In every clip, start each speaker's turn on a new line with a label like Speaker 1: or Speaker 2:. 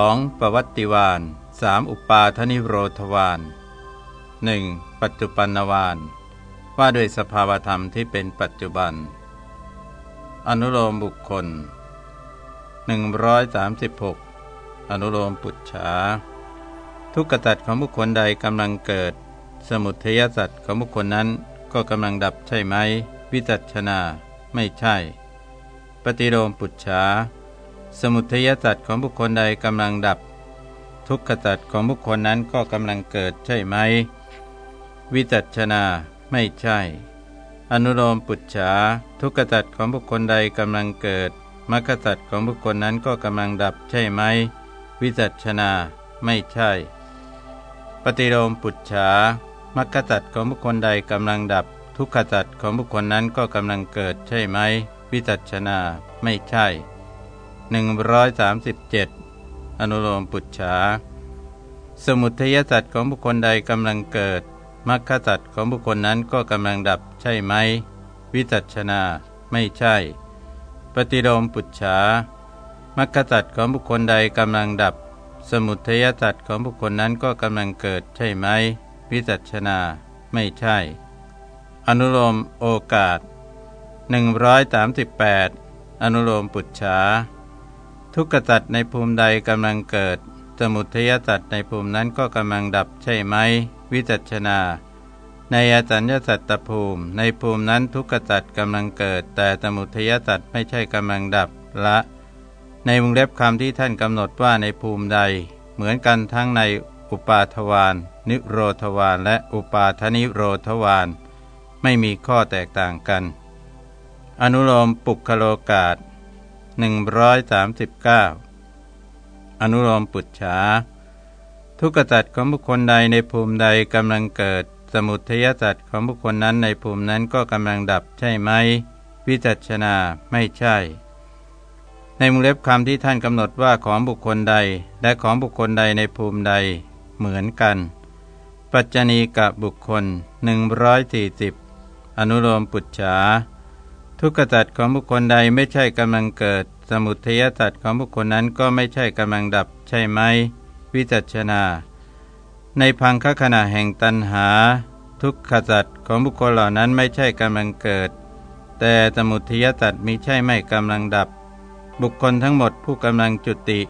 Speaker 1: 2. ปวัตติวาน 3. อุปาทนิโรธวาน 1. ปัจจุบันวานว่าด้วยสภาวธรรมที่เป็นปัจจุบัน อนุโลมบุคคล 136 อนุโลมปุจฉาทุกขตัดของบุคคลใดกำลังเกิด สมุทยสัตว์ของบุคคลนั้นก็กำลังดับใช่ไหม วิจัชนา ไม่ใช่ ปฏิโลมปุจฉา สมุทัยสัตว์ของบุคคลใดกำลังดับ ทุกขตัดของบุคคลนั้นก็กำลังเกิดใช่ไหม วิจัชนาไม่ใช่ อนุโลมปุจฉาทุกขตัดของบุคคลใดกำลังเกิดมรรคตัดของบุคคลนั้นก็กำลังดับใช่ไหม วิจัชนาไม่ใช่ ปฏิโลมปุจฉามรรคตัดของบุคคลใดกำลังดับ ทุกขตัดของบุคคลนั้นก็กำลังเกิดใช่ไหม วิจัชนาไม่ใช่ 137 อนุโลมปุจฉาสมุทัยสัตว์ของบุคคลใดกำลังเกิดมรรคสัตว์ของบุคคลนั้นก็กำลังดับใช่ไหม วิจัชนาไม่ใช่ ปฏิโลมปุจฉามรรคสัตว์ของบุคคลใดกำลังดับ สมุทัยสัตว์ของบุคคลนั้นก็กำลังเกิดใช่ไหม วิจัชนาไม่ใช่ อนุโลมโอกาส 138 อนุโลมปุจฉา ทุกขสัตว์ในภูมิใดกำลังเกิด สมุทัยสัตว์ในภูมินั้นก็กำลังดับใช่ไหม วิจัชนา ในอสัญญาสัตตภูมิ ในภูมินั้นทุกขสัตว์กำลังเกิด แต่สมุทัยสัตว์ไม่ใช่กำลังดับละ ในวงเล็บคำที่ท่านกำหนดว่าในภูมิใด เหมือนกันทั้งในอุปาทวานนิโรธวานและอุปาทนิโรธวานไม่มีข้อแตกต่างกัน อนุโลมปุคโลกาศ 139 อนุโลมปุจฉาทุกขตัดของบุคคลใดในภูมิใดกำลังเกิด สมุทัยสัตว์ของบุคคลนั้นในภูมินั้นก็กำลังดับใช่ไหม วิจัชนาไม่ใช่ ในมุเล็บคำที่ท่านกำหนดว่าของบุคคลใด และของบุคคลใดในภูมิใด เหมือนกัน ปัจจณีกับบุคคล 140 อนุโลมปุจฉา ทุกขตัดของบุคคลใดไม่ใช่กำลังเกิด สมุทัยตัดของบุคคลนั้นก็ไม่ใช่กำลังดับ ใช่ไหม วิจัชนา ในพังคขณะแห่งตันหา ทุกขตัดของบุคคลเหล่านั้นไม่ใช่กำลังเกิด แต่สมุทัยตัดมิใช่ไม่กำลังดับ บุคคลทั้งหมดผู้กำลังจุติ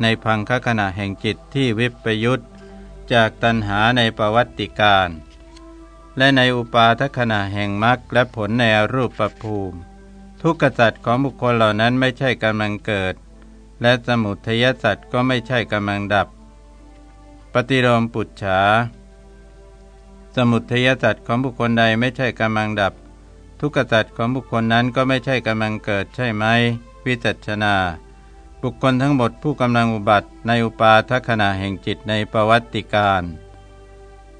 Speaker 1: ในพังคขณะแห่งจิตที่วิปยุตจากตันหาในประวัติการ และในอุปาทขณะแห่งมรรคและผลในรูปประภูมิ ทุกขสัตว์ของบุคคลเหล่านั้นไม่ใช่กำลังเกิด และสมุทัยสัตว์ก็ไม่ใช่กำลังดับ ปฏิโลมปุจฉา สมุทัยสัตว์ของบุคคลใดไม่ใช่กำลังดับ ทุกขสัตว์ของบุคคลนั้นก็ไม่ใช่กำลังเกิดใช่ไหม วิจัชนา บุคคลทั้งหมดผู้กำลังอุบัติในอุปาทขณะแห่งจิตในประวัติการ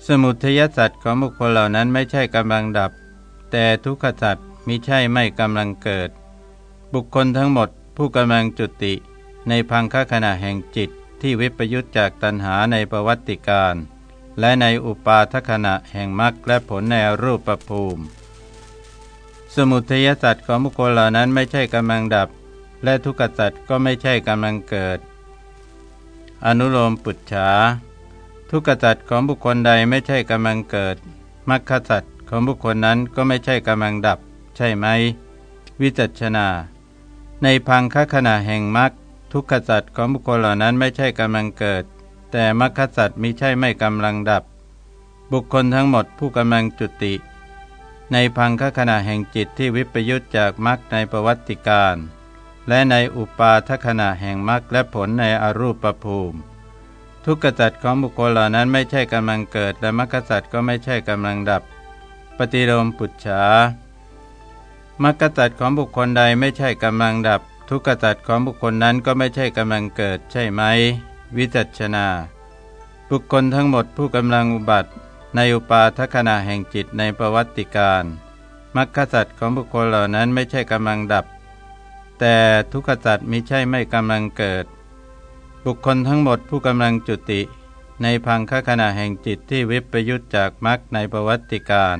Speaker 1: สมุทยสัตว์ของบุคคลเหล่านั้นไม่ใช่กำลังดับ แต่ทุกขสัตว์มิใช่ไม่กำลังเกิด บุคคลทั้งหมดผู้กำลังจุติ ในพังคขณะแห่งจิตที่วิปยุตจากตัณหาในประวัติการ และในอุปาทขณะแห่งมรรคและผลในรูปประภูมิ สมุทยสัตว์ของบุคคลเหล่านั้นไม่ใช่กำลังดับ และทุกขสัตว์ก็ไม่ใช่กำลังเกิด อนุโลมปุจฉา ทุกขสัตว์ของบุคคลใดไม่ใช่กำลังเกิดมรรคสัตว์ของบุคคลนั้นก็ไม่ใช่กำลังดับ ใช่ไหม วิจัชนา ในพังคขณะแห่งมรรคทุกขสัตว์ของบุคคลเหล่านั้นไม่ใช่กำลังเกิด แต่มรรคสัตว์มิใช่ไม่กำลังดับ บุคคลทั้งหมดผู้กำลังจุติ ในพังคขณะแห่งจิตที่วิปยุตจากมรรคในประวัติการ และในอุปาทขณะแห่งมรรคและผลในอรูปภูมิ ทุกขสัตว์ของบุคคลเหล่านั้นไม่ใช่กำลังเกิดและมรรคสัตว์ก็ไม่ใช่กำลังดับ ปฏิโลมปุจฉามรรคสัตว์ของบุคคลใดไม่ใช่กำลังดับ ทุกขสัตว์ของบุคคลนั้นก็ไม่ใช่กำลังเกิดใช่ไหม วิจัชนา บุคคลทั้งหมดผู้กำลังอุบัติ ในอุปาทขณะแห่งจิตในประวัติการมรรคสัตว์ของบุคคลเหล่านั้นไม่ใช่กำลังดับ แต่ทุกขสัตว์มิใช่ไม่กำลังเกิด บุคคลทั้งหมดผู้กำลังจุติ ในพังคขณะแห่งจิตที่วิปยุตจากมรรคในประวัติการ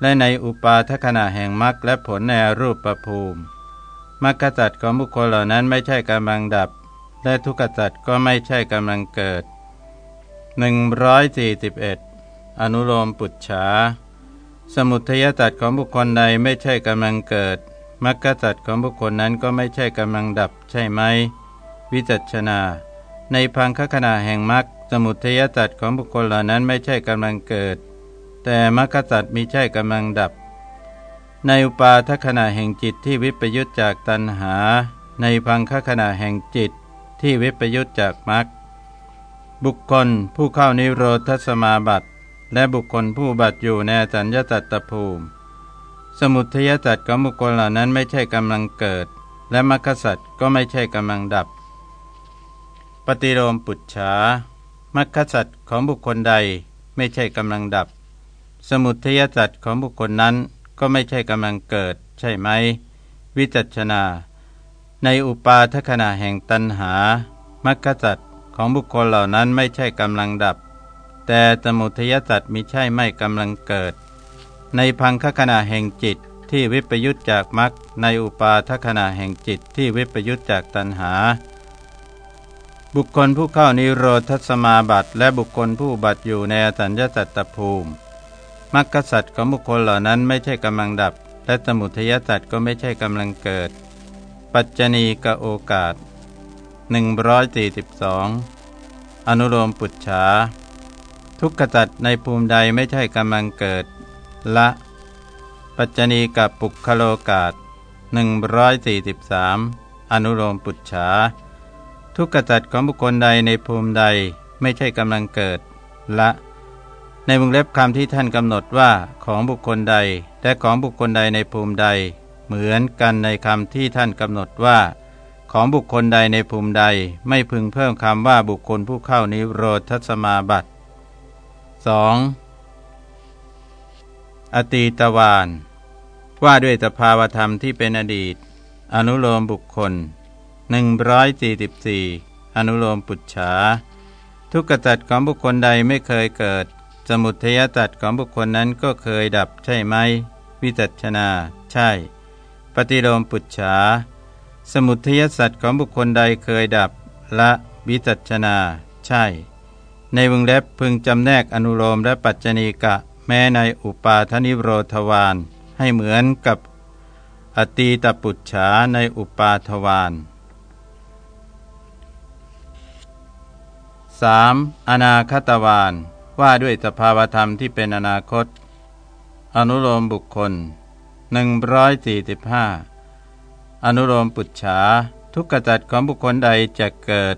Speaker 1: และในอุปาทขณะแห่งมรรคและผลในรูปประภูมิมรรคจัตของบุคคลเหล่านั้นไม่ใช่กำลังดับ และทุกขสัตว์ก็ไม่ใช่กำลังเกิด 141 อนุโลมปุจฉาสมุทัยสัตว์ของบุคคลใดไม่ใช่กำลังเกิดมรรคสัตว์ของบุคคลนั้นก็ไม่ใช่กำลังดับใช่ไหม วิจัชนา ในพังคขณะแห่งมรรคสมุทัยสัตของบุคคลเหล่านั้นไม่ใช่กำลังเกิด แต่มรรคสัตมิใช่กำลังดับ ในอุปาทขณะแห่งจิตที่วิปยุตจากตัณหา ในพังคขณะแห่งจิตที่วิปยุตจากมรรคบุคคลผู้เข้านิโรธสมาบัติ และบุคคลผู้บัติอยู่ในสัญญาตัตภูมิ สมุทัยสัตของบุคคลเหล่านั้นไม่ใช่กำลังเกิด และมรรคสัตก็ไม่ใช่กำลังดับ ปฏิโลมปุจฉามรรคสัตว์ของบุคคลใดไม่ใช่กำลังดับ สมุทัยสัตว์ของบุคคลนั้นก็ไม่ใช่กำลังเกิด ใช่ไหม วิจัชนา ในอุปาทขณะแห่งตันหามรรคสัตว์ของบุคคลเหล่านั้นไม่ใช่กำลังดับ แต่สมุทัยสัตว์มิใช่ไม่กำลังเกิด ในพังคขณะแห่งจิตที่วิปยุตจากมรรคในอุปาทขณะแห่งจิตที่วิปยุตจากตันหา บุคคลผู้เข้านิโรธสมาบัติและบุคคลผู้บัติอยู่ในสัญญาสัตตภูมิมรรคสัตว์ของบุคคลเหล่านั้นไม่ใช่กำลังดับ และสมุทัยสัตว์ก็ไม่ใช่กำลังเกิด ปัจจณีกโอกาส 142 อนุโลมปุจฉาทุกขสัตว์ในภูมิใดไม่ใช่กำลังเกิด ละ ปัจจณีกับปุคโลกาส 143 อนุโลมปุจฉา ทุกขจัดของบุคคลใดในภูมิใดไม่ใช่กำลังเกิด ละ ในวงเล็บคำที่ท่านกำหนดว่าของบุคคลใดและของบุคคลใดในภูมิใด เหมือนกันในคำที่ท่านกำหนดว่า ของบุคคลใดในภูมิใดไม่พึงเพิ่มคำว่าบุคคลผู้เข้านิโรธสมาบัติ 2. อตีตวานว่าด้วยสภาวธรรมที่เป็นอดีต อนุโลมบุคคล 144 อนุโลมปุจฉา ทุกขจัดของบุคคลใดไม่เคยเกิด สมุทัยจัดของบุคคลนั้นก็เคยดับใช่ไหม วิจัชนา ใช่ ปฏิโลมปุจฉา สมุทัยสัตว์ของบุคคลใดเคยดับ ละวิจัชนา ใช่ ในวงเล็บพึงจำแนกอนุโลมและปัจจณีกะ แม้ในอุปาทนิโรธวานให้เหมือนกับอตีตปุจฉาในอุปาทวาน 3. อนาคตวานว่าด้วยสภาวธรรมที่เป็นอนาคต อนุโลมบุคคล 145 อนุโลมปุจฉา ทุกขจัดของบุคคลใดจะเกิด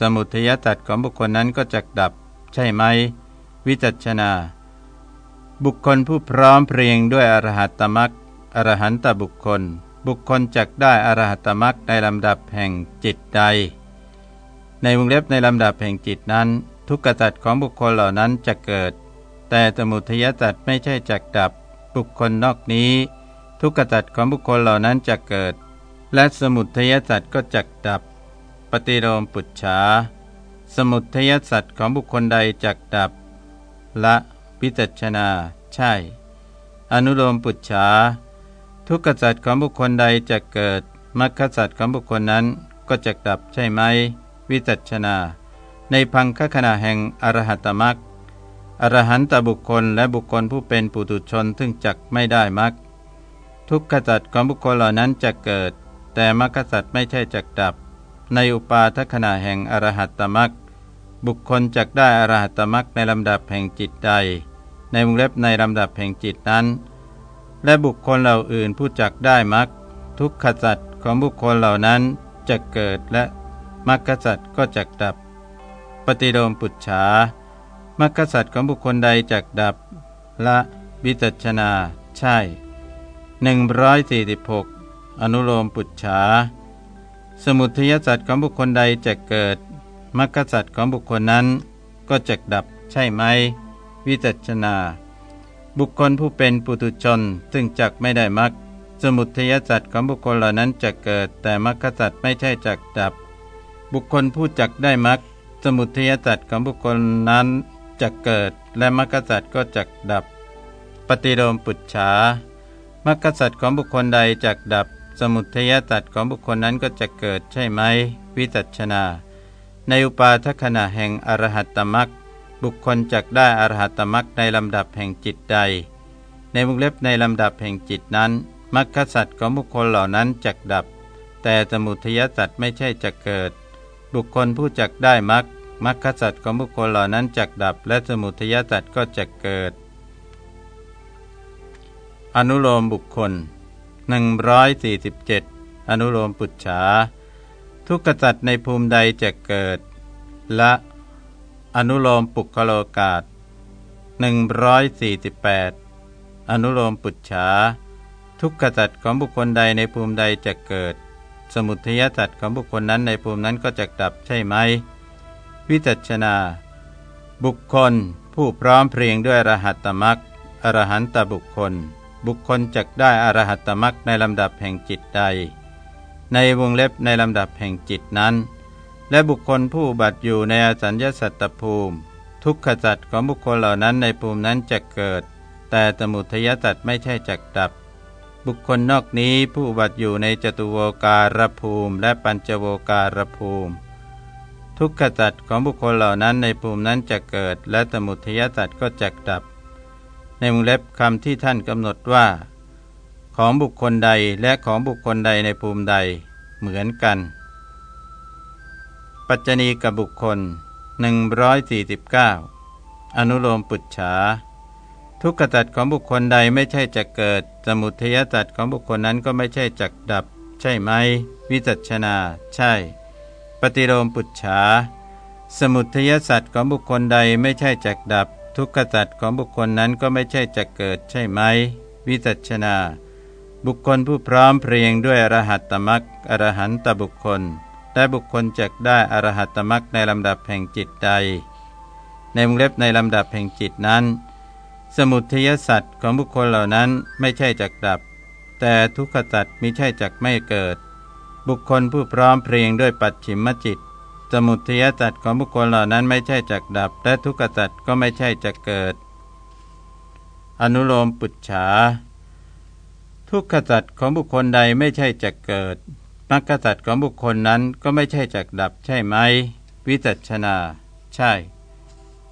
Speaker 1: สมุทัยจัดของบุคคลนั้นก็จะดับ ใช่ไหม วิจัชนา บุคคลผู้พร้อมเพรียงด้วยอรหัตตมักอรหันตบุคคล บุคคลจักได้อรหัตตมักในลำดับแห่งจิตใด ในวงเล็บในลำดับแห่งจิตนั้น ทุกขจัตของบุคคลเหล่านั้นจะเกิด แต่สมุทัยจัตไม่ใช่จักดับ บุคคลนอกนี้ ทุกขจัตของบุคคลเหล่านั้นจะเกิด และสมุทัยจัตก็จักดับ ปฏิโลมปุจฉาสมุทัยสัตว์ของบุคคลใดจักดับ ละพิจัชนา ใช่ อนุโลมปุจฉาทุกขสัตว์ของบุคคลใดจะเกิดมรรคสัตว์ของบุคคลนั้นก็จะดับใช่ไหม วิจัชนา ในพังคขณะแห่งอรหัตมักอรหันตบุคคลและบุคคลผู้เป็นปุถุชนซึ่งจักไม่ได้มักทุกขจัตของบุคคลเหล่านั้นจะเกิด แต่มรรคสัตไม่ใช่จักดับ ในอุปาทขณะแห่งอรหัตตมักบุคคลจักได้อรหัตตมักในลำดับแห่งจิตใด ในวงเล็บในลำดับแห่งจิตนั้น และบุคคลเหล่าอื่นผู้จักได้มักทุกขจัตของบุคคลเหล่านั้นจะเกิดและ มรรคสัตว์ก็จักดับ ปฏิโลมปุจฉามรรคสัตว์ของบุคคลใดจักดับ ละวิจัชนา ใช่ 146 อนุโลมปุจฉา สมุทัยสัตว์ของบุคคลใดจะเกิดมรรคสัตว์ของบุคคลนั้น ก็จักดับใช่ไหม วิจัชนา บุคคลผู้เป็นปุถุชนซึ่งจักไม่ได้มรรคสมุทัยสัตว์ของบุคคลเหล่านั้นจะเกิด แต่มรรคสัตว์ไม่ใช่จักดับ บุคคลผู้จักได้มรรคสมุทัยสัตว์ของบุคคลนั้นจะเกิด และมรรคสัตว์ก็จักดับ ปฏิโลมปุจฉามรรคสัตว์ของบุคคลใดจักดับ สมุทัยสัตว์ของบุคคลนั้นก็จะเกิดใช่ไหม วิจัชนา ในอุปาทขณะแห่งอรหัตตมักบุคคลจักได้อรหัตตมักในลำดับแห่งจิตใด ในวงเล็บในลำดับแห่งจิตนั้นมรรคสัตว์ของบุคคลเหล่านั้นจักดับ แต่สมุทัยสัตว์ไม่ใช่จักเกิด บุคคลผู้จักได้มรรคมรรคสัตว์ของบุคคลเหล่านั้นจักดับ และสมุทยสัตว์ก็จักเกิด อนุโลมบุคคล 147 อนุโลมปุจฉา ทุกขสัตว์ในภูมิใดจะเกิด ละอนุโลมปุคโลกาศ148 อนุโลมปุจฉา ทุกขสัตว์ของบุคคลใดในภูมิใดจะเกิด สมุทัยสัตว์ของบุคคลนั้นในภูมินั้นก็จะดับใช่ไหม วิจัชนา บุคคล ผู้พร้อมเพรียงด้วยอรหัตตมักอรหันตบุคคล บุคคลจักได้อรหัตตมักในลำดับแห่งจิตใด ในวงเล็บในลำดับแห่งจิตนั้น และบุคคลผู้บัตอยู่ในอสัญญาสัตตภูมิ ทุกขจัตของบุคคลเหล่านั้นในภูมินั้นจะเกิด แต่สมุทยสัตไม่ใช่จักดับ บุคคลนอกนี้ผู้บัตอยู่ในจตุโวการภูมิ และปัญจโวการภูมิ ทุกขจัตของบุคคลเหล่านั้นในภูมินั้นจะเกิด และสมุทัยสัตก็จักดับ ในมุงเล็บคำที่ท่านกำหนดว่า ของบุคคลใดและของบุคคลใดในภูมิใด เหมือนกัน ปัจจณีกับบุคคล 149 อนุโลมปุจฉา ทุกขตัดของบุคคลใดไม่ใช่จะเกิด สมุทัยตัดของบุคคลนั้นก็ไม่ใช่จักดับ ใช่ไหม วิจัชนา ใช่ ปฏิโลมปุจฉา สมุทัยสัตว์ของบุคคลใดไม่ใช่จักดับ ทุกขตัดของบุคคลนั้นก็ไม่ใช่จะเกิด ใช่ไหม วิจัชนา บุคคลผู้พร้อมเพรียงด้วยอรหัตตมักอรหันตบุคคลและบุคคลจักได้อรหัตตมักในลำดับแห่งจิตใด ในวงเล็บในลำดับแห่งจิตนั้น สมุทัยสัตว์ของบุคคลเหล่านั้นไม่ใช่จักดับ แต่ทุกขสัตว์มิใช่จักไม่เกิด บุคคลผู้พร้อมเพรียงด้วยปัจฉิมจิต สมุทัยสัตว์ของบุคคลเหล่านั้นไม่ใช่จักดับ และทุกขสัตว์ก็ไม่ใช่จักเกิด อนุโลมปุจฉา ทุกขสัตว์ของบุคคลใดไม่ใช่จักเกิดมรรคสัตว์ของบุคคลนั้นก็ไม่ใช่จักดับใช่ไหม วิจัชนา ใช่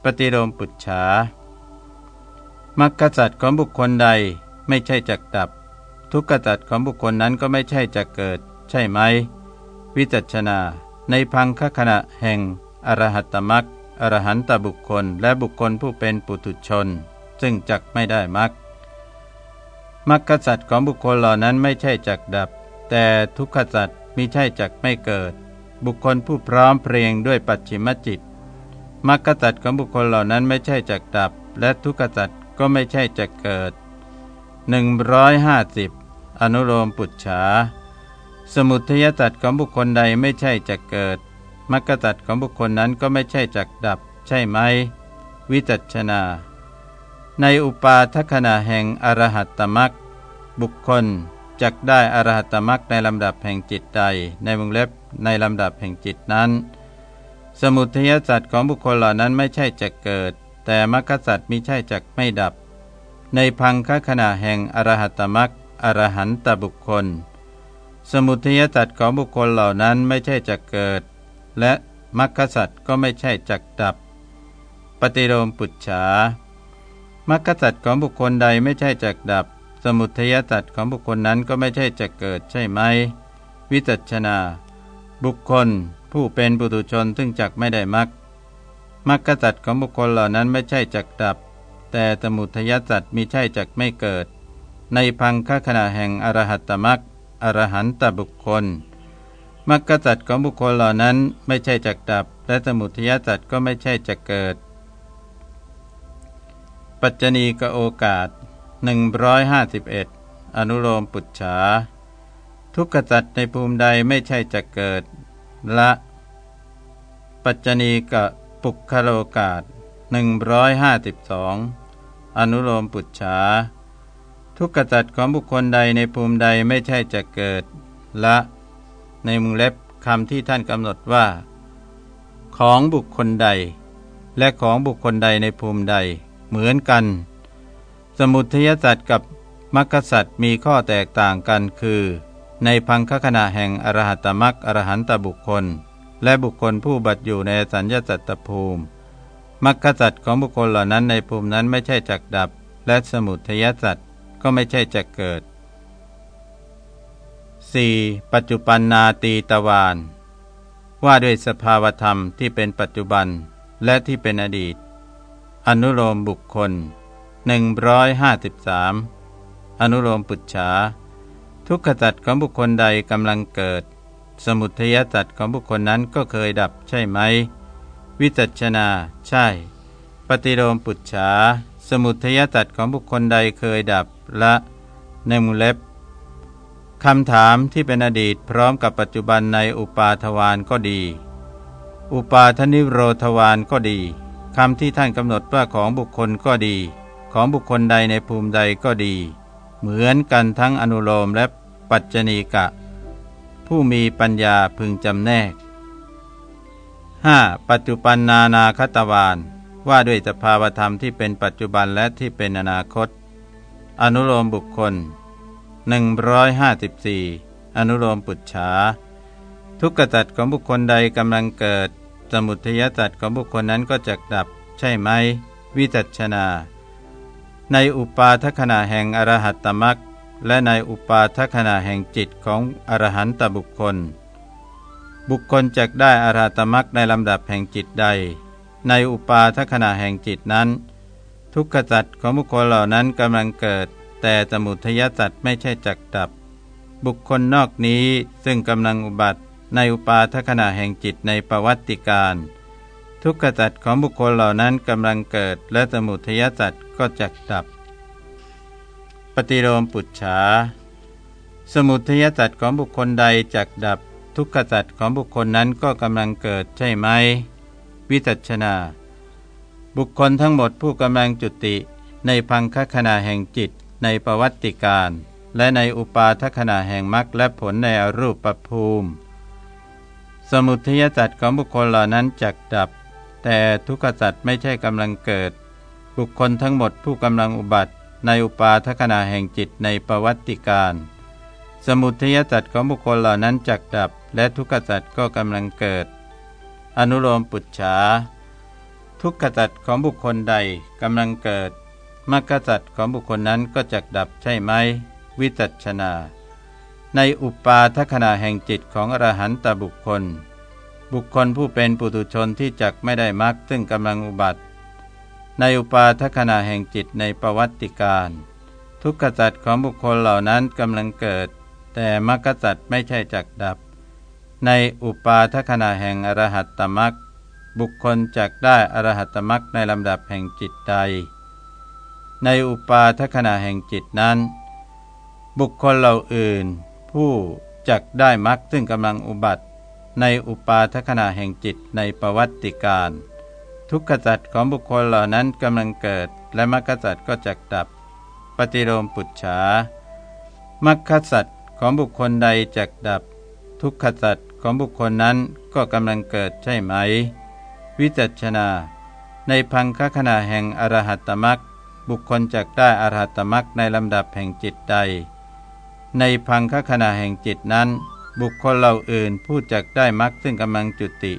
Speaker 1: ปฏิโลมปุจฉา มรรคสัตว์ของบุคคลใดไม่ใช่จักดับ ทุกขสัตว์ของบุคคลนั้นก็ไม่ใช่จักเกิด ใช่ไหม วิจัชนา ในพังคขณะแห่งอรหัตตมักอรหันตบุคคล และบุคคลผู้เป็นปุถุชน ซึ่งจักไม่ได้มักมรรคสัตว์ของบุคคลเหล่านั้นไม่ใช่จักดับ แต่ทุกขสัตว์มิใช่จักไม่เกิด บุคคลผู้พร้อมเพรียงด้วยปัจฉิมจิตมรรคสัตว์ของบุคคลเหล่านั้นไม่ใช่จักดับ และทุกขสัตว์ ก็ไม่ใช่จักเกิด 150 อนุโลมปุจฉา สมุทยสัตว์ของบุคคลใดไม่ใช่จักเกิดมรรคสัตว์ของบุคคลนั้นก็ไม่ใช่จักดับ ใช่ไหม วิจัชนา ในอุปาทขณะแห่งอรหัตตมักบุคคลจักได้อรหัตมรักในลำดับแห่งจิตใด ในวงเล็บในลำดับแห่งจิตนั้น สมุทยสัตว์ของบุคคลเหล่านั้นไม่ใช่จะเกิด แต่มรรคสัตว์มิใช่จักไม่ดับ ในพังคขณะแห่งอรหัตมรักอรหันตบุคคล สมุทัยสัตว์ของบุคคลเหล่านั้นไม่ใช่จะเกิด และมรรคสัตว์ก็ไม่ใช่จักดับ ปฏิโลมปุจฉามรรคสัตว์ของบุคคลใดไม่ใช่จักดับ สมุทัยสัตว์ของบุคคลนั้นก็ไม่ใช่จะเกิดใช่ไหม วิจัชนา บุคคลผู้เป็นปุถุชนซึ่งจักไม่ได้มรัก มักกสัตว์ของบุคคลเหล่านั้นไม่ใช่จักดับ แต่สมุทัยสัตว์มีใช่จักไม่เกิด ในพังคขณะแห่งอรหัตตมักอรหันตบุคคลมักกสัตว์ของบุคคลเหล่านั้นไม่ใช่จักดับ และสมุทัยสัตว์ก็ไม่ใช่จะเกิด ปัจจณีกโอกาส 151 อนุโลมปุจฉา ทุกขจัตในภูมิใดไม่ใช่จะเกิด ละ ปัจจณีกะ ปุคโลกาศ152 อนุโลมปุจฉา ทุกขจัตของบุคคลใดในภูมิใดไม่ใช่จะเกิด ละ ในมุงเล็บคำที่ท่านกำหนดว่า ของบุคคลใด และของบุคคลใดในภูมิใด เหมือนกัน สมุทัยสัตว์กับมรรคสัตว์มีข้อแตกต่างกันคือ ในพังคขณะแห่งอรหัตมรรคอรหันตบุคคล และบุคคลผู้บัตอยู่ในสัญญาสัตตภูมิมรรคสัตว์ของบุคคลเหล่านั้นในภูมินั้นไม่ใช่จักดับ และสมุทยสัตว์ก็ไม่ใช่จักเกิด 4. ปัจจุปันนาตีตวานว่าด้วยสภาวธรรมที่เป็นปัจจุบันและที่เป็นอดีต อนุโลมบุคคล 153 อนุโลมปุจฉาทุกขจัตของบุคคลใดกำลังเกิด สมุทัยจัตของบุคคลนั้นก็เคยดับใช่ไหม วิจัชนา ใช่ ปฏิโลมปุจฉา สมุทัยจัตของบุคคลใดเคยดับละในมุเล็บคำถามที่เป็นอดีตพร้อมกับปัจจุบันในอุปาทวานก็ดี อุปาทนิโรธวานก็ดีคำที่ท่านกำหนดว่าของบุคคลก็ดี ของบุคคลใดในภูมิใดก็ดี เหมือนกันทั้งอนุโลมและปัจจณีกะ ผู้มีปัญญาพึงจำแนก 5. ปัจจุบันนานาคตวานว่าด้วยสภาวธรรมที่เป็นปัจจุบันและที่เป็นอนาคต อนุโลมบุคคล 154 อนุโลมปุจฉาทุกขจัตของบุคคลใดกำลังเกิด สมุทัยจัตของบุคคลนั้นก็จะดับ ใช่ไหม วิจัชนา ในอุปาทขณะแห่งอรหัตตมัก และในอุปาทขณะแห่งจิตของอรหันตบุคคล บุคคลจะได้อรหัตมักในลำดับแห่งจิตใด ในอุปาทขณะแห่งจิตนั้น ทุกขจัตของบุคคลเหล่านั้นกำลังเกิด แต่สมุทยสัตว์ไม่ใช่จักดับ บุคคลนอกนี้ซึ่งกำลังอุบัติในอุปาทขณะแห่งจิตในประวัติการทุกขจัตของบุคคลเหล่านั้นกำลังเกิด และสมุทยสัตว์ก็จักดับ ปฏิโลมปุจฉา สมุทยสัตว์ของบุคคลใดจักดับ ทุกขจัตของบุคคลนั้นก็กำลังเกิดใช่ไหม วิจัชนา บุคคลทั้งหมดผู้กำลังจุติ ในพังคขณะแห่งจิต ในประวัติการ และในอุปาทขณะแห่งมรรคและผลในอรูปปภูมิ สมุทัยจัตของบุคคลเหล่านั้นจักดับ แต่ทุกขจัตไม่ใช่กำลังเกิด บุคคลทั้งหมดผู้กำลังอุบัติ ในอุปาทขณะแห่งจิตในประวัติการ สมุทัยจัตของบุคคลเหล่านั้นจักดับ และทุกขจัตก็กำลังเกิด อนุโลมปุจฉา ทุกขจัตของบุคคลใดกำลังเกิดมรรคสัตว์ของบุคคลนั้นก็จักดับใช่ไหม วิจัชนา ในอุปาทขณะแห่งจิตของอรหันตบุคคล บุคคลผู้เป็นปุถุชนที่จักไม่ได้มรรคซึ่งกำลังอุบัติ ในอุปาทขณะแห่งจิตในประวัติการ ทุกขสัตของบุคคลเหล่านั้นกำลังเกิด แต่มรรคสัตไม่ใช่จักดับ ในอุปาทขณะแห่งอรหัตตมรรคบุคคลจักได้อรหัตตมรรคในลำดับแห่งจิตใด ในอุปาทขณะแห่งจิตนั้น บุคคลเหล่าอื่น ผู้จักได้มรรคซึ่งกำลังอุบัติ ในอุปาทขณะแห่งจิตในประวัติการ ทุกขจัตของบุคคลเหล่านั้นกำลังเกิด และมรรคจัตก็จักดับ ปฏิโลมปุจฉามรรคสัตของบุคคลใดจักดับ ทุกขจัตของบุคคลนั้นก็กำลังเกิดใช่ไหม วิจัชนา ในพังคขณะแห่งอรหัตตมรรคบุคคลจักได้อรหัตมรักในลำดับแห่งจิตใด ในพังคขณะแห่งจิตนั้น บุคคลเหล่าอื่นผู้จักได้มรักซึ่งกำลังจุติ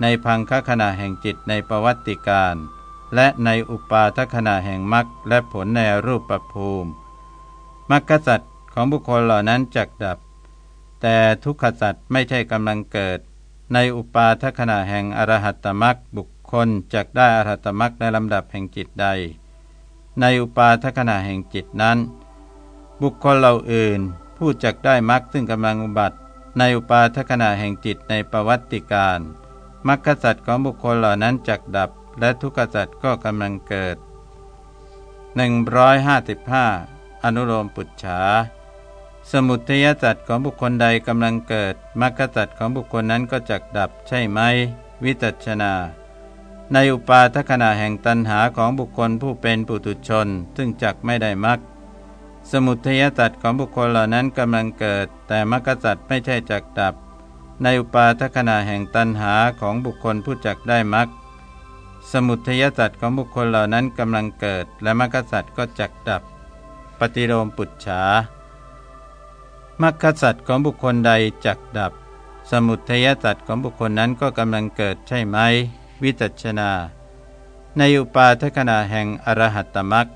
Speaker 1: ในพังคขณะแห่งจิตในประวัติการ และในอุปาทขณะแห่งมรรคและผลในรูปประภูมิมรรคสัตว์ของบุคคลเหล่านั้นจักดับ แต่ทุกขสัตว์ไม่ใช่กำลังเกิด ในอุปาทขณะแห่งอรหัตตมรักบุคคลจักได้อรหัตมรักในลำดับแห่งจิตใด ในอุปาทขณะแห่งจิตนั้น บุคคลเหล่าอื่นผู้จักได้มรรคซึ่งกำลังอุบัติ ในอุปาทขณะแห่งจิตในประวัติการ มรรคสัตว์ของบุคคลเหล่านั้นจักดับ และทุกขสัตว์ก็กำลังเกิด 155 อนุโลมปุจฉา สมุทัยสัตว์ของบุคคลใดกำลังเกิดมรรคสัตว์ของบุคคลนั้นก็จักดับใช่ไหม วิจัชนา ในอุปาทขณะแห่งตันหาของบุคคลผู้เป็นปุถุชน ซึ่งจักไม่ได้มักสมุทัยสัตว์ของบุคคลเหล่านั้นกำลังเกิด แต่มรรคสัตว์ไม่ใช่จักดับ ในอุปาทขณะแห่งตันหาของบุคคลผู้จักได้มักสมุทัยสัตว์ของบุคคลเหล่านั้นกำลังเกิด และมรรคสัตว์ก็จักดับ ปฏิโลมปุจฉามรรคสัตว์ของบุคคลใดจักดับ สมุทัยสัตว์ของบุคคลนั้นก็กำลังเกิดใช่ไหม วิจัชนา ในอุปาทขณะแห่งอรหัตตมัก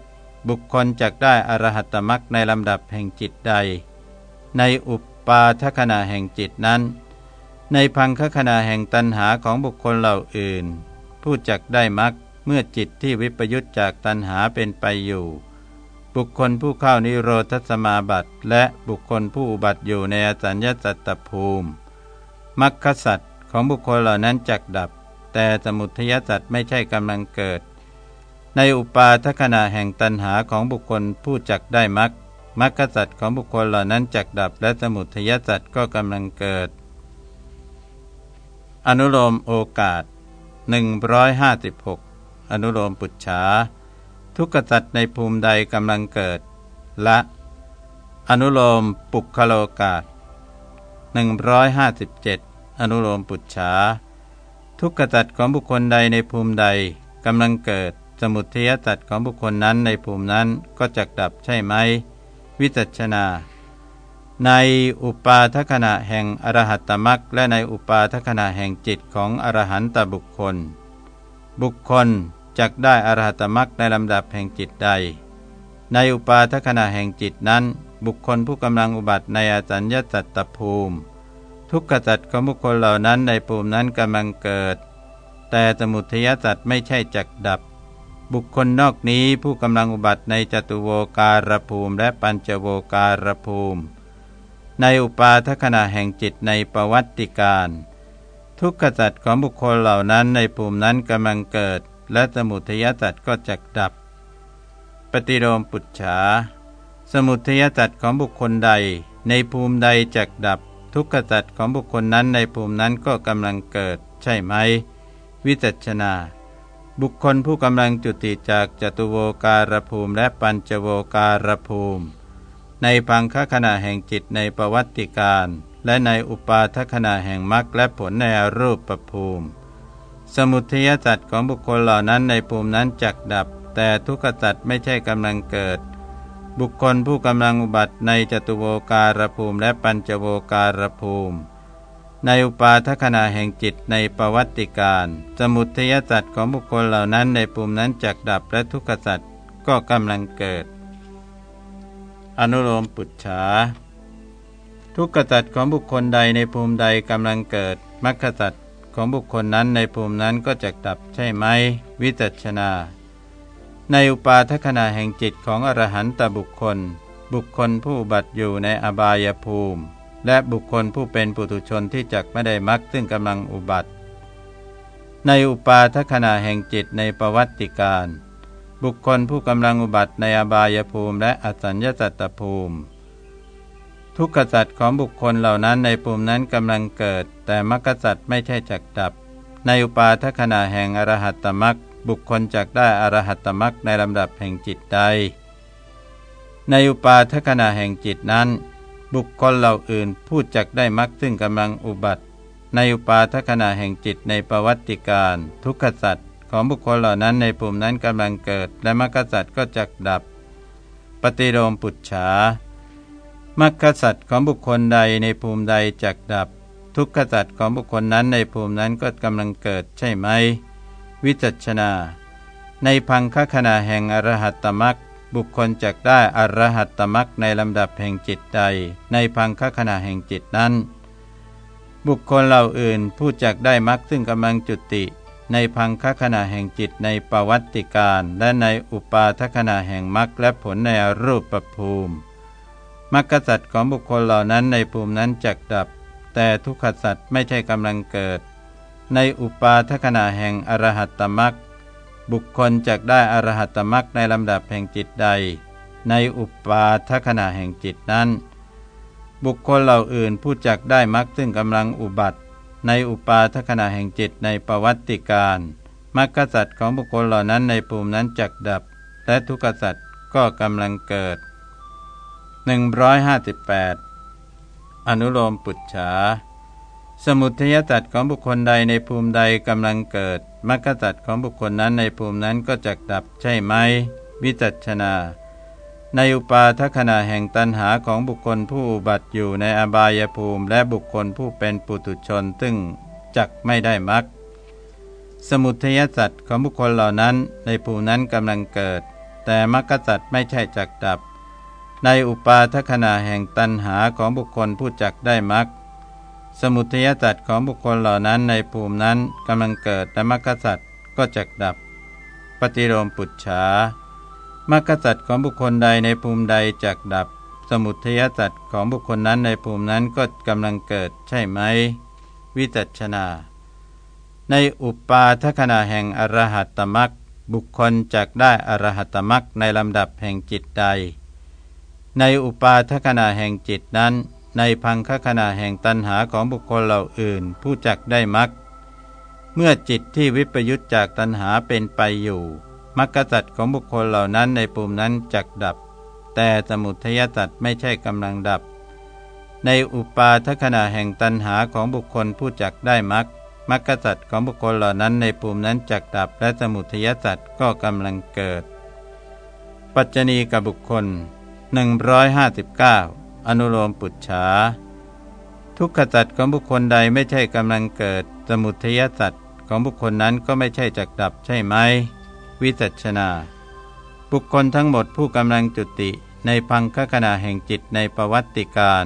Speaker 1: บุคคลจักได้อรหัตตมักในลำดับแห่งจิตใด ในอุปาทขณะแห่งจิตนั้น ในพังคขณะแห่งตันหาของบุคคลเหล่าอื่น ผู้จักได้มักเมื่อจิตที่วิปยุตจากตันหาเป็นไปอยู่ บุคคลผู้เข้านิโรธสมาบัติ และบุคคลผู้อุบัติอยู่ในอสัญญาสัตตภูมิมรรคสัตว์ของบุคคลเหล่านั้นจักดับ แต่สมุทยสัตว์ไม่ใช่กำลังเกิด ในอุปาทขณะแห่งตันหาของบุคคลผู้จักได้มรรคมรรคสัตว์ของบุคคลเหล่านั้นจักดับ และสมุทยสัตว์ก็กำลังเกิด อนุโลมโอกาส 156 อนุโลมปุจฉาทุกขสัตว์ในภูมิใดกำลังเกิด ละ อนุโลมปุคโลกาส157 อนุโลมปุจฉาทุกขตัดของบุคคลใดในภูมิใดกำลังเกิด สมุทัยตัดของบุคคลนั้นในภูมินั้นก็จักดับใช่ไหม วิจัชนา ในอุปาทขณะแห่งอรหัตตมักและในอุปาทขณะแห่งจิตของอรหันตบุคคล บุคคลจักได้อรหัตมักในลำดับแห่งจิตใด ในอุปาทขณะแห่งจิตนั้น บุคคลผู้กำลังอุบัติในอสัญญสัตตภูมิ ทุกขจัตของบุคคลเหล่านั้นในภูมินั้นกำลังเกิด แต่สมุทัยสัตไม่ใช่จักดับ บุคคลนอกนี้ผู้กำลังอุบัติในจตุโวการภูมิและปัญจโวการภูมิ ในอุปาทขณะแห่งจิตในประวัติการ ทุกขจัตของบุคคลเหล่านั้นในภูมินั้นกำลังเกิด และสมุทัยสัตก็จักดับ ปฏิโลมปุจฉา สมุทัยสัตว์ของบุคคลใด ในภูมิใดจักดับ ทุกขสัตว์ของบุคคลนั้นในภูมินั้นก็กำลังเกิด ใช่ไหม วิจัชนาบุคคลผู้กำลังจุติจากจตุโวการภูมิและปัญจโวการภูมิ ในพังคขณะแห่งจิตในประวัติการ และในอุปาทขณะแห่งมรรคและผลในอรูปประภูมิ สมุทัยสัตว์ของบุคคลเหล่านั้นในภูมินั้นจักดับ แต่ทุกขสัตว์ไม่ใช่กำลังเกิด บุคคลผู้กำลังอุบัติในจตุโวการภูมิและปัญจโวการภูมิ ในอุปาทขณะแห่งจิตในประวัติการ สมุทัยสัตว์ของบุคคลเหล่านั้นในภูมินั้นจักดับและทุกขสัตว์ก็กำลังเกิด อนุโลมปุจฉาทุกขสัตว์ของบุคคลใดในภูมิใดกำลังเกิดมรรคสัตว์ของบุคคลนั้นในภูมินั้นก็จักดับใช่ไหม วิจัชนา ในอุปาทขณะแห่งจิตของอรหันตบุคคล บุคคลผู้บัติอยู่ในอบายภูมิ และบุคคลผู้เป็นปุถุชนที่จักไม่ได้มักซึ่งกำลังอุบัติ ในอุปาทขณะแห่งจิตในประวัติการ บุคคลผู้กำลังอุบัติในอบายภูมิ และอสัญญาสัตตภูมิ ทุกขสัตว์ของบุคคลเหล่านั้นในภูมินั้นกำลังเกิด แต่มรรคสัตว์ไม่ใช่จักดับ ในอุปาทขณะแห่งอรหัตตมรรคบุคคลจักได้อรหัตตมรักในลำดับแห่งจิตใด ในอุปาทขณะแห่งจิตนั้น บุคคลเหล่าอื่นพูดจักได้มักซึ่งกำลังอุบัติ ในอุปาทขณะแห่งจิตในประวัติการ ทุกขสัตว์ ของบุคคลเหล่านั้นในปุ่มนั้นกำลังเกิด และมรรคสัตว์ก็จักดับ ปฏิโลมปุจฉามรรคสัตว์ของบุคคลใดในภูมิใดจักดับ ทุกขสัตว์ของบุคคลนั้นในภูมินั้นก็กำลังเกิดใช่ไหม วิจัชนา ในพังคขณะแห่งอรหัตตมักบุคคลจักได้อรหัตตมักในลำดับแห่งจิตใด ในพังคขณะแห่งจิตนั้น บุคคลเหล่าอื่นผู้จักได้มักซึ่งกำลังจุติ ในพังคขณะแห่งจิตในปวัตติการและในอุปาทขณะแห่งมักและผลในรูปประภูมิมรรคสัตว์ของบุคคลเหล่านั้นในภูมินั้นจักดับ แต่ทุกขสัตว์ไม่ใช่กำลังเกิด ในอุปาทขณะแห่งอรหัตตมักบุคคลจักได้อรหัตตมักในลำดับแห่งจิตใด ในอุปาทขณะแห่งจิตนั้น บุคคลเหล่าอื่นผู้จักได้มักซึ่งกำลังอุบัติ ในอุปาทขณะแห่งจิตในประวัติการมรรคสัตว์ของบุคคลเหล่านั้นในปุ่มนั้นจักดับ และทุกสัตว์ก็กำลังเกิด 158 อนุโลมปุจฉาสมุทัยตัดของบุคคลใดในภูมิใดกำลังเกิดมรรคตัดของบุคคลนั้นในภูมินั้นก็จักดับใช่ไหม วิจัชนา ในอุปาทขณะแห่งตันหาของบุคคลผู้บัติอยู่ในอบายภูมิ และบุคคลผู้เป็นปุถุชนซึ่งจักไม่ได้มักสมุทัยสัตว์ของบุคคลเหล่านั้นในภูมินั้นกำลังเกิด แต่มรรคสัตว์ไม่ใช่จักดับ ในอุปาทขณะแห่งตันหาของบุคคลผู้จักได้มักสมุทัยสัตว์ของบุคคลเหล่านั้นในภูมินั้นกำลังเกิดแต่มรรคสัตว์ก็จักดับ ปฏิโลมปุจฉา มรรคสัตว์ของบุคคลใดในภูมิใดจักดับ สมุทัยสัตว์ของบุคคลนั้นในภูมินั้นก็กำลังเกิดใช่ไหม วิจัชนา ในอุปาทขณะแห่งอรหัตตมักบุคคลจักได้อรหัตตมักในลำดับแห่งจิตใด ในอุปาทขณะแห่งจิตนั้น ในพังคขณะแห่งตันหาของบุคคลเหล่าอื่น ผู้จักได้มักเมื่อจิตที่วิปยุตจากตันหาเป็นไปอยู่ มรรคสัตว์ของบุคคลเหล่านั้นในปุ่มนั้นจักดับ แต่สมุทัยสัตว์ไม่ใช่กำลังดับ ในอุปาทขณะแห่งตันหาของบุคคลผู้จักได้มรรคมรรคสัตว์ของบุคคลเหล่านั้นในปุ่มนั้นจักดับ และสมุทัยสัตว์ก็กำลังเกิด ปัจจณีกับบุคคล 159 อนุโลมปุจฉาทุกขสัตว์ของบุคคลใดไม่ใช่กำลังเกิด สมุทัยสัตว์ของบุคคลนั้นก็ไม่ใช่จักดับใช่ไหม วิจัชนา บุคคลทั้งหมดผู้กำลังจุติในพังคขณะแห่งจิตในประวัติการ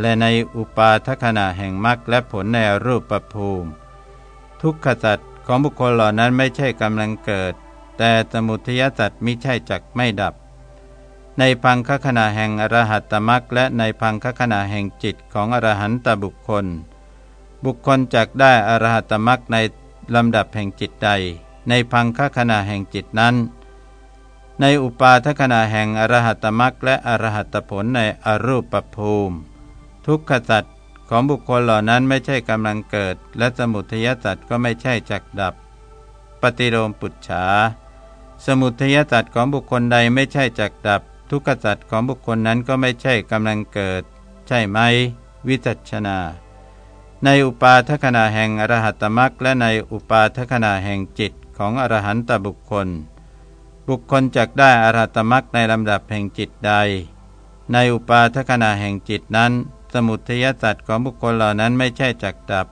Speaker 1: และในอุปาทขณะแห่งมรรคและผลในรูปประภูมิ ทุกขสัตว์ของบุคคลเหล่านั้นไม่ใช่กำลังเกิด แต่สมุทยสัตว์มิใช่จักไม่ดับ ในพังคขณะแห่งอรหัตตมรรคและในพังคขณะแห่งจิตของอรหันตบุคคล บุคคลจักได้อรหัตตมรรคในลำดับแห่งจิตใด ในพังคขณะแห่งจิตนั้น ในอุปาทขณะแห่งอรหัตมรักและอรหัตผลในอรูปภูมิ ทุกขสัตว์ของบุคคลเหล่านั้นไม่ใช่กำลังเกิด และสมุทัยสัตว์ก็ไม่ใช่จักดับ ปฏิโลมปุจฉา สมุทัยสัตว์ของบุคคลใดไม่ใช่จักดับ ทุกขสัตว์ของบุคคลนั้นก็ไม่ใช่กำลังเกิด ใช่ไหม วิจัชนาในอุปาทขณะแห่งอรหัตมรักและในอุปาทขณะแห่งจิต ของอรหันตบุคคล บุคคลจักได้อรหัตมรักในลำดับแห่งจิตใด ในอุปาทขณะแห่งจิตนั้น สมุทัยสัตว์ของบุคคลเหล่านั้นไม่ใช่จักดับ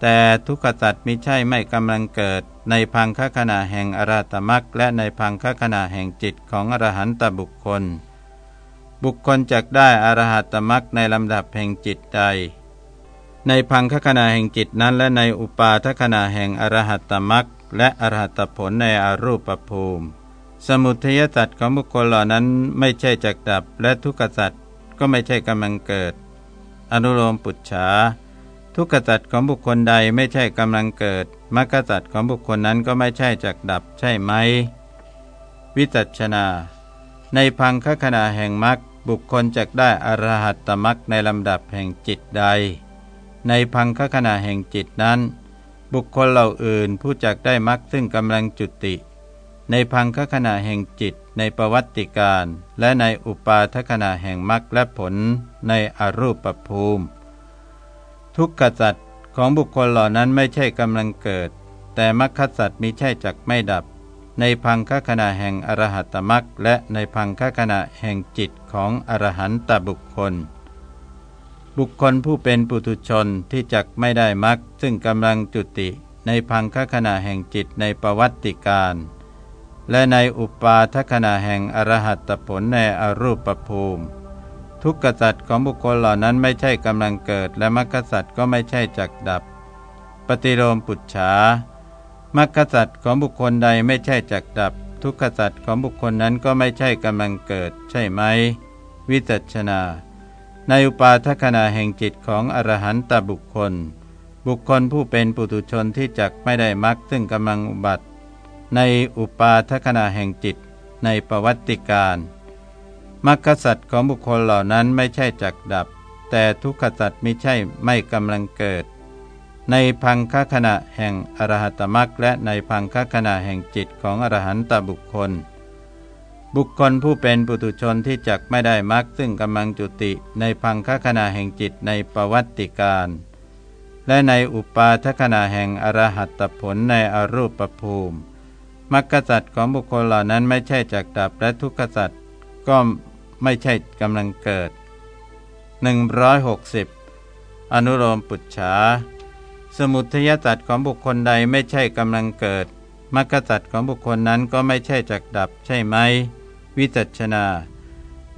Speaker 1: แต่ทุกขสัตว์มิใช่ไม่กำลังเกิด ในพังคขณะแห่งอรหัตมรักและในพังคขณะแห่งจิตของอรหันตบุคคล บุคคลจักได้อรหัตมรักในลำดับแห่งจิตใดในพังคขณะแห่งจิตนั้นและในอุปาทขณะแห่งอรหัตตมรัก และอรหัตผลในอรูปภูมิ สมุทัยสัตว์ของบุคคลเหล่านั้นไม่ใช่จักดับ และทุกขสัตว์ก็ไม่ใช่กำลังเกิด อนุโลมปุจฉาทุกขสัตว์ของบุคคลใดไม่ใช่กำลังเกิดมรรคสัตว์ของบุคคลนั้นก็ไม่ใช่จักดับ ใช่ไหม วิจัชนา ในพังคขณะแห่งมรรคบุคคลจักได้อรหัตตมรรคในลำดับแห่งจิตใด ในพังคขณะแห่งจิตนั้น บุคคลเหล่าอื่นผู้จักได้มรรคซึ่งกำลังจุติ ในพังคขณะแห่งจิตในประวัติการ และในอุปาทขณะแห่งมรรคและผลในอรูปภูมิ ทุกขสัตว์ของบุคคลเหล่านั้นไม่ใช่กำลังเกิด แต่มรรคสัตว์มิใช่จักไม่ดับ ในพังคขณะแห่งอรหัตมรรคและในพังคขณะแห่งจิตของอรหันตบุคคล บุคคลผู้เป็นปุถุชนที่จักไม่ได้มักซึ่งกำลังจุติในพังคขณะแห่งจิตในประวัติการ และในอุปาทขณะแห่งอรหัตผลในอรูปภูมิ ทุกขสัตว์ของบุคคลเหล่านั้นไม่ใช่กำลังเกิด และมรรคสัตว์ก็ไม่ใช่จักดับ ปฏิโลมปุจฉามรรคสัตว์ของบุคคลใดไม่ใช่จักดับ ทุกขสัตว์ของบุคคลนั้นก็ไม่ใช่กำลังเกิด ใช่ไหม วิจัชนา ในอุปาทขณะแห่งจิตของอรหันตบุคคล บุคคลผู้เป็นปุถุชนที่จักไม่ได้มักซึ่งกำลังอุบัติ ในอุปาทขณะแห่งจิตในประวัติการมรรคสัตว์ของบุคคลเหล่านั้นไม่ใช่จักดับ แต่ทุกขสัตว์ไม่ใช่ไม่กำลังเกิด ในพังคขณะแห่งอรหัตมรรคและในพังคขณะแห่งจิตของอรหันตบุคคล บุคคลผู้เป็นปุถุชนที่จักไม่ได้มรรคซึ่งกำลังจุติในพังคขณะแห่งจิตในประวัติการ และในอุปาทขณะแห่งอรหัตผลในอรูปภูมิมรรคสัตว์ของบุคคลเหล่านั้นไม่ใช่จักดับและทุกขสัตว์ก็ไม่ใช่กำลังเกิด 160 อนุโลมปุจฉาสมุทัตัดของบุคคลใดไม่ใช่กำลังเกิดมรรคตัดของบุคคลนั้นก็ไม่ใช่จักดับใช่ไหม วิจัชนา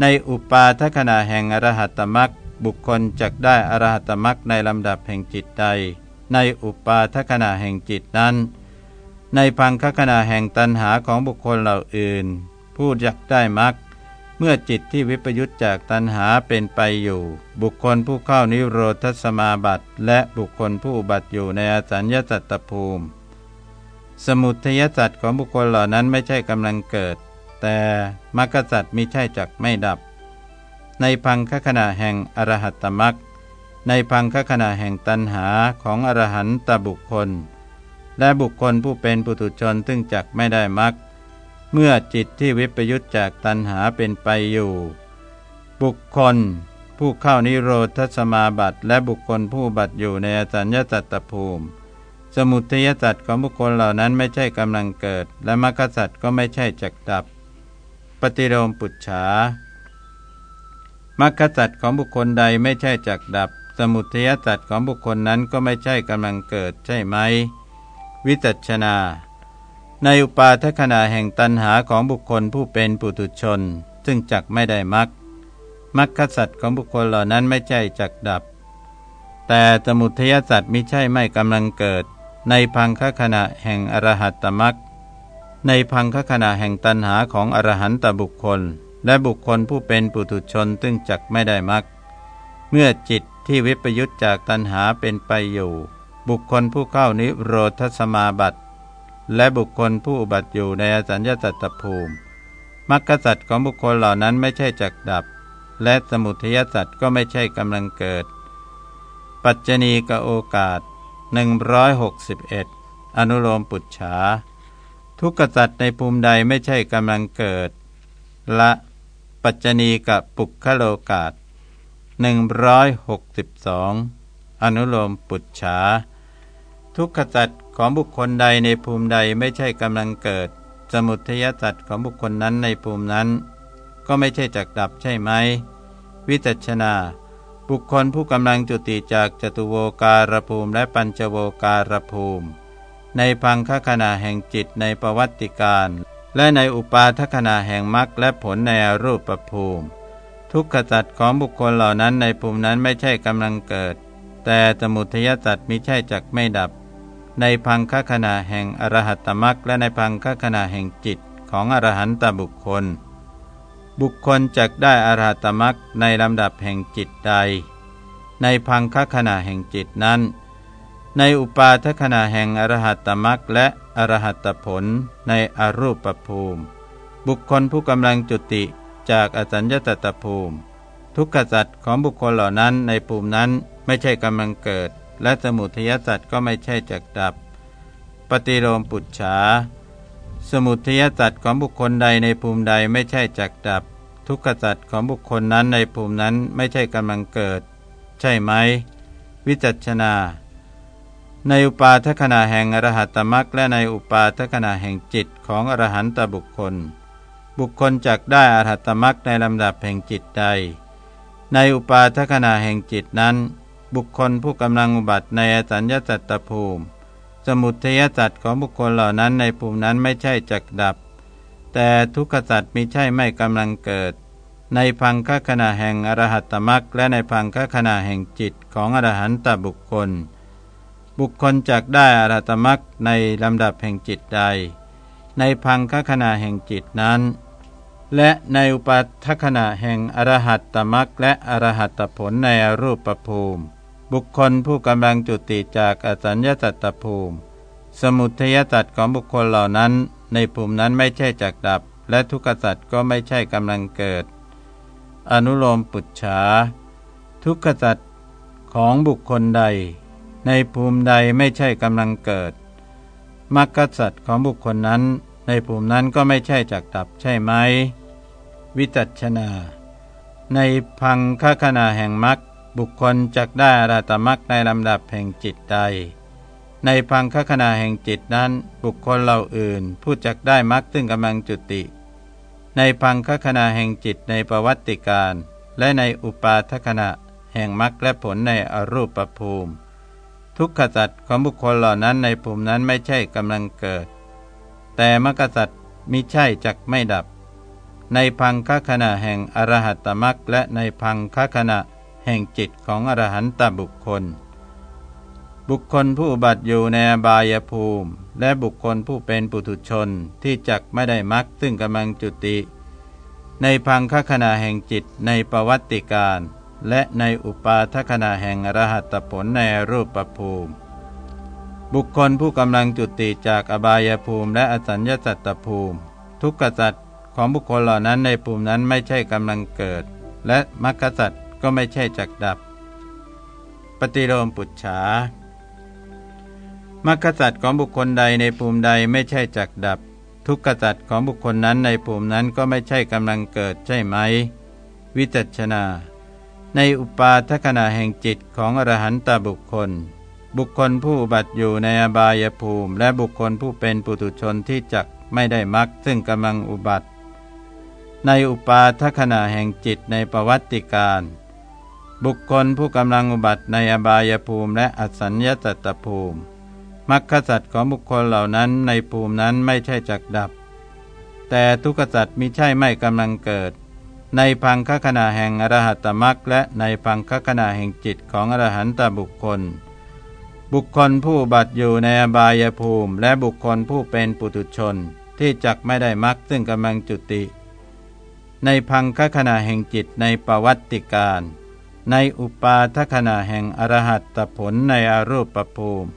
Speaker 1: ในอุปาทขณะแห่งอรหัตมักบุคคลจักได้อรหัตมักในลำดับแห่งจิตใด ในอุปาทขณะแห่งจิตนั้น ในพังคขณะแห่งตันหาของบุคคลเหล่าอื่น ผู้จักได้มักเมื่อจิตที่วิปยุตจากตันหาเป็นไปอยู่ บุคคลผู้เข้านิโรธสมาบัติและบุคคลผู้บัติอยู่ในอสัญญาสัตตภูมิ สมุทัยสัตว์ของบุคคลเหล่านั้นไม่ใช่กำลังเกิด แต่มรรคสัตว์มิใช่จักไม่ดับ ในพังคขณะแห่งอรหัตตมักในพังคขณะแห่งตันหาของอรหันตบุคคล และบุคคลผู้เป็นปุถุชนซึ่งจักไม่ได้มักเมื่อจิตที่วิปยุตจากตัณหาเป็นไปอยู่ บุคคล ผู้เข้านิโรธสมาบัติและบุคคลผู้บัติอยู่ในอสัญญาสัตตภูมิ สมุทัยสัตว์ของบุคคลเหล่านั้นไม่ใช่กำลังเกิด และมรรคสัตว์ก็ไม่ใช่จักดับ ฏิโลมปุจฉามรรคสัตว์ของบุคคลใดไม่ใช่จักดับ สมุทัยสัตว์ของบุคคลนั้นก็ไม่ใช่กำลังเกิดใช่ไหม วิจัชนา ในอุปาทขณะแห่งตันหาของบุคคลผู้เป็นปุถุชน ซึ่งจักไม่ได้มักมักคสัตว์ของบุคคลเหล่านั้นไม่ใช่จักดับ แต่สมุทยสัตว์มิใช่ไม่กำลังเกิด ในพังคขณะแห่งอรหัตตมัก ในพังคขณะแห่งตันหาของอรหันตบุคคล และบุคคลผู้เป็นปุถุชนซึ่งจักไม่ได้มัก เมื่อจิตที่วิปยุตจากตันหาเป็นไปอยู่ บุคคลผู้เข้านิโรธสมาบัติ และบุคคลผู้อุบัติอยู่ในอสัญญาสัตตภูมิมรรคสัตว์ของบุคคลเหล่านั้นไม่ใช่จักดับ และสมุทัยสัตว์ก็ไม่ใช่กำลังเกิด ปัจจณีกโอกาส 161 อนุโลมปุจฉา ทุกขสัตว์ในภูมิใดไม่ใช่กำลังเกิด ละปัจจณีกับปุคโลกาส162 อนุโลมปุจฉาทุกขสัตว์ของบุคคลใดในภูมิใดไม่ใช่กำลังเกิด สมุทยสัตว์ของบุคคลนั้นในภูมินั้น ก็ไม่ใช่จักดับใช่ไหม วิจัชนา บุคคลผู้กำลังจุติจากจตุโวการภูมิและปัญจโวการภูมิ ในพังคขณะแห่งจิตในประวัติการ และในอุปาทขณะแห่งมรรคและผลในอรูปภูมิ ทุกขสัตว์ของบุคคลเหล่านั้นในภูมินั้นไม่ใช่กำลังเกิด แต่สมุทยสัตว์มิใช่จักไม่ดับ ในพังคขณะแห่งอรหัตตมรักและในพังคขณะแห่งจิตของอรหันตบุคคล บุคคลจักได้อรหัตมรักในลำดับแห่งจิตใด ในพังคขณะแห่งจิตนั้น ในอุปาทขณะแห่งอรหัตตมรักและอรหัตตผลในอรูปภูมิ บุคคลผู้กำลังจุติจากอสัญญตตภูมิ ทุกขสัตว์ของบุคคลเหล่านั้นในภูมินั้นไม่ใช่กำลังเกิด และสมุทัยสัตว์ก็ไม่ใช่จักดับ ปฏิโลมปุจฉา สมุทัยสัตว์ของบุคคลใดในภูมิใดไม่ใช่จักดับ ทุกขสัตว์ของบุคคลนั้นในภูมินั้นไม่ใช่กำลังเกิด ใช่ไหม วิจัชนา ในอุปาทขณะแห่งอรหัตมรักและในอุปาทขณะแห่งจิตของอรหันตบุคคล บุคคลจักได้อรหัตมรักในลำดับแห่งจิตใด ในอุปาทขณะแห่งจิตนั้น บุคคลผู้กำลังอุบัติในอสัญญาสัตตภูมิ สมุทัยสัตว์ของบุคคลเหล่านั้นในภูมินั้นไม่ใช่จักดับ แต่ทุกขสัตว์มิใช่ไม่กำลังเกิด ในพังคขณะแห่งอรหัตตมรักและในพังคขณะแห่งจิตของอรหันตบุคคล บุคคลจักได้อรัตมักในลำดับแห่งจิตใด ในพังคขณะแห่งจิตนั้น และในอุปัฏขณะแห่งอรหัตตมักและอรหัตตผลในอรูปภูมิ บุคคลผู้กำลังจุติจากอสัญญาตตภูมิ สมุทัยสัตของบุคคลเหล่านั้น ในภูมินั้นไม่ใช่จักดับ และทุกขสัตว์ก็ไม่ใช่กำลังเกิด อนุโลมปุจฉาทุกขสัตว์ของบุคคลใด ในภูมิใดไม่ใช่กำลังเกิดมรรคสัตว์ของบุคคลนั้น ในภูมินั้นก็ไม่ใช่จักดับใช่ไหม วิจัชนา ในพังคขณะแห่งมรรคบุคคลจักได้อรัตมรรคในลำดับแห่งจิตใด ในพังคขณะแห่งจิตนั้น บุคคลเหล่าอื่น ผู้จักได้มรรคซึ่งกำลังจุติ ในพังคขณะแห่งจิตในประวัติการ และในอุปาทขณะแห่งมรรคและผลในอรูปภูมิ ทุกขสัตว์ของบุคคลเหล่านั้นในภูมินั้นไม่ใช่กำลังเกิด แต่มรรคสัตว์มิใช่จักไม่ดับ ในพังคขณะแห่งอรหัตตมรรคและในพังคขณะแห่งจิตของอรหันตบุคคล บุคคลผู้บัติอยู่ในบายภูมิ และบุคคลผู้เป็นปุถุชนที่จักไม่ได้มรรคซึ่งกำลังจุติ ในพังคขณะแห่งจิตในประวัติการ และในอุปาทขณะแห่งรหัตผลในรูปภูมิ บุคคลผู้กำลังจุติจากอบายภูมิและอสัญญาสัตตภูมิ ทุกขสัตว์ของบุคคลเหล่านั้นในภูมินั้นไม่ใช่กำลังเกิด และมรรคสัตว์ก็ไม่ใช่จักดับ ปฏิโลมปุจฉามรรคสัตว์ของบุคคลใดในภูมิใดไม่ใช่จักดับ ทุกขสัตว์ของบุคคลนั้นในภูมินั้นก็ไม่ใช่กำลังเกิดใช่ไหม วิจัชนา ในอุปาทขณะแห่งจิตของอรหันตบุคคล บุคคลผู้บัติอยู่ในอบายภูมิ และบุคคลผู้เป็นปุถุชนที่จักไม่ได้มักซึ่งกำลังอุบัติ ในอุปาทขณะแห่งจิตในประวัติการ บุคคลผู้กำลังอุบัติในอบายภูมิ และอสัญญาตตภูมิมรรคสัตว์ของบุคคลเหล่านั้นในภูมินั้นไม่ใช่จักดับ แต่ทุกขสัตว์มิใช่ไม่กำลังเกิด ในพังคขณะแห่งอรหัตมรักและในพังคขณะแห่งจิตของอรหันตบุคคล บุคคลผู้บัตอยู่ในอบายภูมิ และบุคคลผู้เป็นปุถุชน ที่จักไม่ได้มักซึ่งกำลังจุติ ในพังคขณะแห่งจิตในประวัติการ ในอุปาทขณะแห่งอรหัตผลในอรูปภูมิ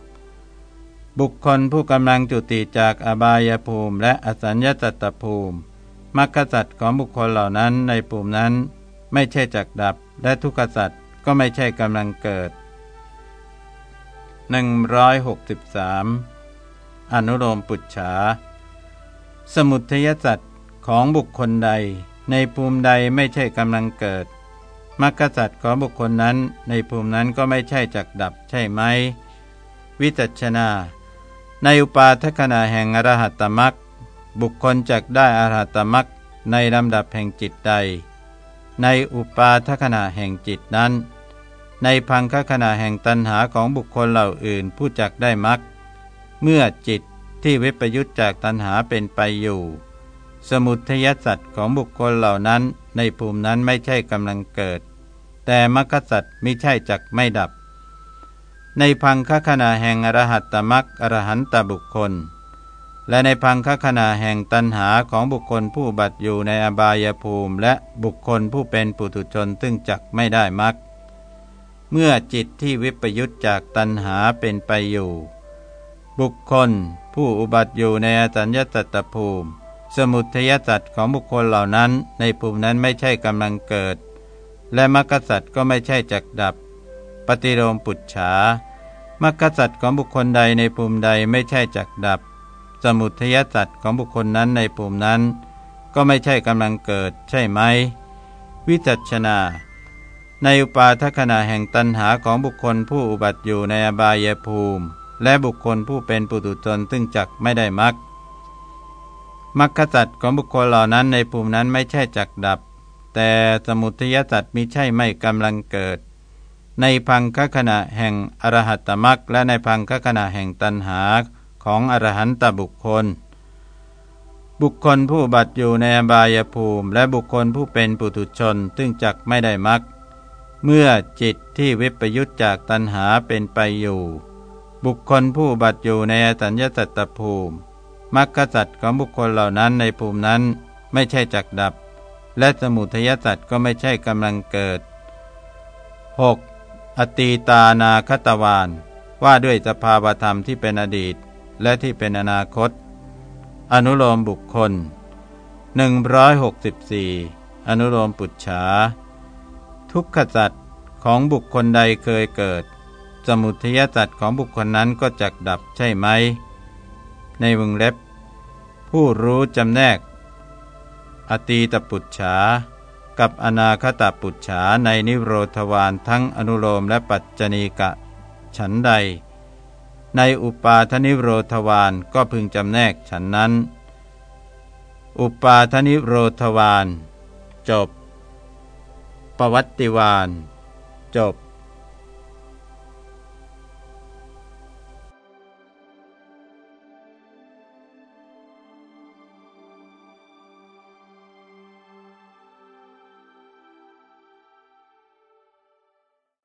Speaker 1: บุคคลผู้กำลังจุติจากอบายภูมิและอสัญญาตตภูมิ มรรคสัตว์ของบุคคลเหล่านั้นในปุ่มนั้น ไม่ใช่จักดับ และทุกขสัตว์ก็ไม่ใช่กำลังเกิด 163 อนุโลมปุจฉา สมุทยสัตว์ของบุคคลใด ในภูมิใดไม่ใช่กำลังเกิดมรรคสัตว์ของบุคคลนั้น ในภูมินั้นก็ไม่ใช่จักดับใช่ไหม วิจัชนา ในอุปาทขณะแห่งอรหัตตมรรค บุคคลจักได้อรหัตมรักในลำดับแห่งจิตใด ในอุปาทขณะแห่งจิตนั้น ในพังคขณะแห่งตันหาของบุคคลเหล่าอื่นผู้จักได้มรักเมื่อจิตที่วิปยุตจากตันหาเป็นไปอยู่ สมุทยสัตว์ของบุคคลเหล่านั้น ในภูมินั้นไม่ใช่กำลังเกิด แต่มรรคสัตว์ไม่ใช่จักไม่ดับ ในพังคขณะแห่งอรหัตตมรักอรหันตบุคคล และในพังคขณะแห่งตันหาของบุคคลผู้บัตอยู่ในอบายภูมิ และบุคคลผู้เป็นปุถุชนซึ่งจักไม่ได้มัก เมื่อจิตที่วิปยุตจากตันหาเป็นไปอยู่ บุคคล ผู้อุบัติอยู่ในอสัญญตัตภูมิ สมุทัยสัตว์ของบุคคลเหล่านั้น ในภูมินั้นไม่ใช่กำลังเกิด และมรรคสัตว์ก็ไม่ใช่จักดับ ปฏิโลมปุจฉามรรคสัตว์ของบุคคลใดในภูมิใดไม่ใช่จักดับ สมุทยสัตว์ของบุคคลนั้นในปุ่มนั้น ก็ไม่ใช่กำลังเกิดใช่ไหม วิจัชนา ในอุปาทขณะแห่งตันหาของบุคคลผู้อุบัติอยู่ในอบายภูมิ และบุคคลผู้เป็นปุตุชนซึ่งจักไม่ได้มักมักขสัตว์ของบุคคลเหล่านั้นในภูมินั้นไม่ใช่จักดับ แต่สมุทยสัตว์มิใช่ไม่กำลังเกิด ในพังคขณะแห่งอรหัตตมักและในพังคขณะแห่งตันหา ของอรหันตบุคคล บุคคลผู้บัตอยู่ในอบายภูมิ และบุคคลผู้เป็นปุถุชนซึ่งจักไม่ได้มักเมื่อจิตที่วิปยุตจากตัณหาเป็นไปอยู่ บุคคลผู้บัตอยู่ในอสัญญาสัตตภูมิมรรคสัตว์ของบุคคลเหล่านั้นในภูมินั้นไม่ใช่จักดับ และสมุทัยสัตว์ก็ไม่ใช่กำลังเกิด 6. อตีตานาคตวานว่าด้วยสภาวธรรมที่เป็นอดีต และที่เป็นอนาคต อนุโลมบุคคล 164 อนุโลมปุจฉา ทุกขสัตว์ของบุคคลใดเคยเกิด สมุทยสัตว์ของบุคคลนั้นก็จักดับใช่ไหม ในวงเล็บ ผู้รู้จำแนก อตีตปุจฉากับอนาคตปุจฉาในนิโรธวานทั้งอนุโลมและปัจจณีกะ ฉันใด ในอุปาทนิโรธวานก็พึงจำแนกฉันนั้น อุปาทนิโรธวาน จบ ปวัตติวาน จบ